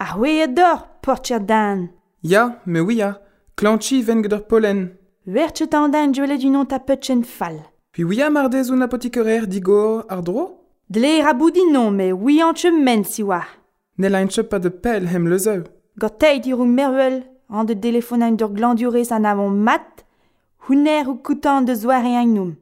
Ar c'hwez dor, portier dan. Ya, me ouia, klanchi venn gant ur polen. Vertut an dan dwelet unan ta petchen fall. Puis ouia mardez un apotikereur digor ar dro Dle a boudin non, me oui an tche men si wa. Ne la pa de pelle, hem lezeu. Goteid i roung mervel, an de telefon an dur glandurez an avon mat, houner ou koutan de zoare an noum.